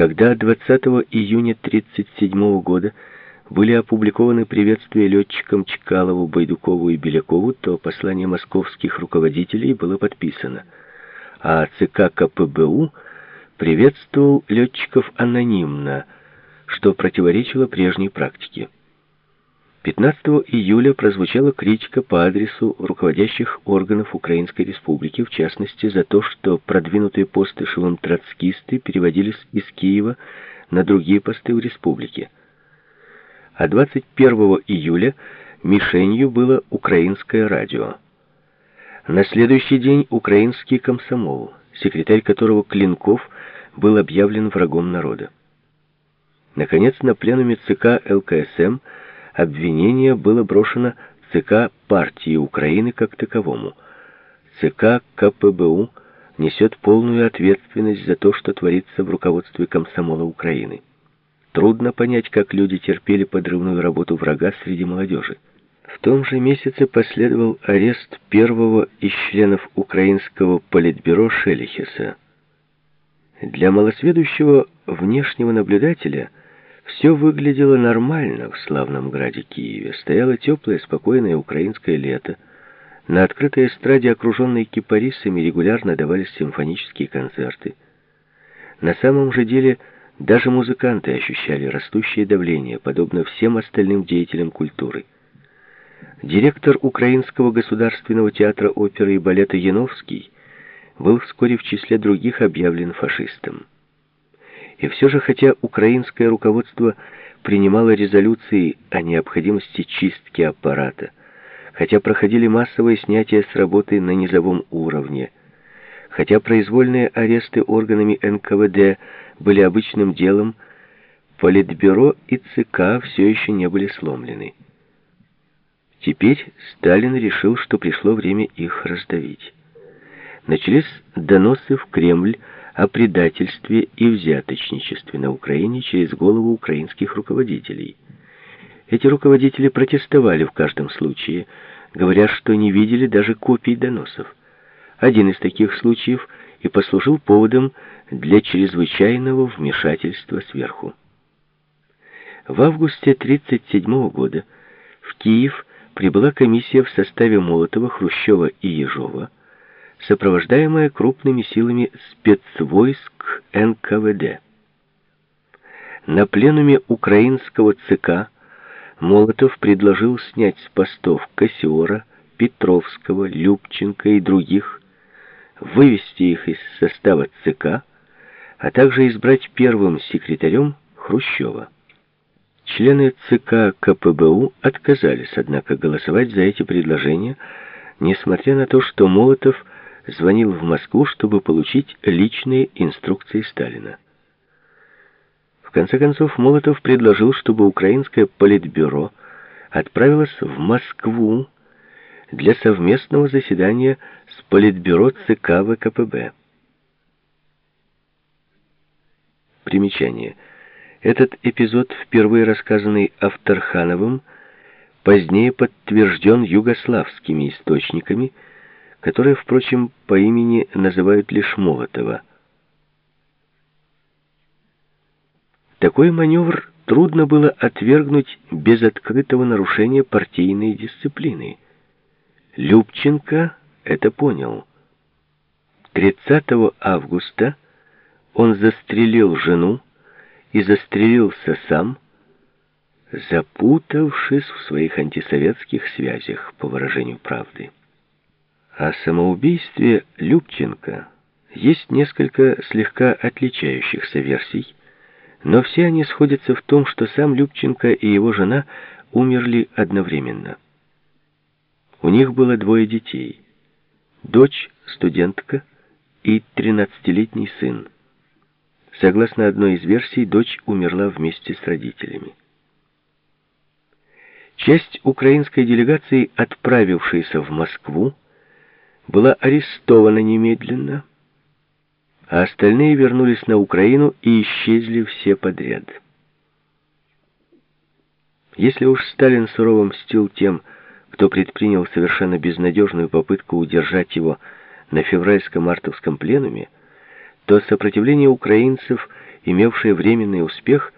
Когда 20 июня 1937 года были опубликованы приветствия летчикам Чкалову, Байдукову и Белякову, то послание московских руководителей было подписано, а ЦК КПБУ приветствовал летчиков анонимно, что противоречило прежней практике. 15 июля прозвучала критика по адресу руководящих органов Украинской Республики, в частности за то, что продвинутые посты шилом троцкисты переводились из Киева на другие посты в республике. А 21 июля мишенью было украинское радио. На следующий день украинский комсомол, секретарь которого Клинков был объявлен врагом народа. Наконец, на пленуме ЦК ЛКСМ обвинение было брошено ЦК партии Украины как таковому. ЦК КПБУ несет полную ответственность за то, что творится в руководстве комсомола Украины. Трудно понять, как люди терпели подрывную работу врага среди молодежи. В том же месяце последовал арест первого из членов украинского политбюро Шелихеса. Для малосведущего внешнего наблюдателя – все выглядело нормально в славном граде Киеве. Стояло теплое, спокойное украинское лето. На открытой эстраде, окруженной кипарисами, регулярно давались симфонические концерты. На самом же деле даже музыканты ощущали растущее давление, подобно всем остальным деятелям культуры. Директор Украинского государственного театра оперы и балета Яновский был вскоре в числе других объявлен фашистом. И все же, хотя украинское руководство принимало резолюции о необходимости чистки аппарата, хотя проходили массовые снятия с работы на низовом уровне, хотя произвольные аресты органами НКВД были обычным делом, Политбюро и ЦК все еще не были сломлены. Теперь Сталин решил, что пришло время их раздавить. Начались доносы в Кремль о предательстве и взяточничестве на Украине через голову украинских руководителей. Эти руководители протестовали в каждом случае, говоря, что не видели даже копий доносов. Один из таких случаев и послужил поводом для чрезвычайного вмешательства сверху. В августе 1937 года в Киев прибыла комиссия в составе Молотова, Хрущева и Ежова, сопровождаемая крупными силами спецвойск НКВД. На пленуме украинского ЦК Молотов предложил снять с постов Кассиора, Петровского, Любченко и других, вывести их из состава ЦК, а также избрать первым секретарем Хрущева. Члены ЦК КПБУ отказались, однако, голосовать за эти предложения, несмотря на то, что Молотов – звонил в Москву, чтобы получить личные инструкции Сталина. В конце концов, Молотов предложил, чтобы украинское политбюро отправилось в Москву для совместного заседания с политбюро ЦК ВКПБ. Примечание. Этот эпизод, впервые рассказанный Авторхановым, позднее подтвержден югославскими источниками, которое, впрочем, по имени называют лишь Молотова. Такой маневр трудно было отвергнуть без открытого нарушения партийной дисциплины. Любченко это понял. 30 августа он застрелил жену и застрелился сам, запутавшись в своих антисоветских связях, по выражению правды. О самоубийстве Любченко есть несколько слегка отличающихся версий, но все они сходятся в том, что сам Любченко и его жена умерли одновременно. У них было двое детей. Дочь, студентка и 13-летний сын. Согласно одной из версий, дочь умерла вместе с родителями. Часть украинской делегации, отправившейся в Москву, была арестована немедленно, а остальные вернулись на Украину и исчезли все подряд. Если уж Сталин сурово мстил тем, кто предпринял совершенно безнадежную попытку удержать его на февральско-мартовском пленуме, то сопротивление украинцев имевшее временный успех,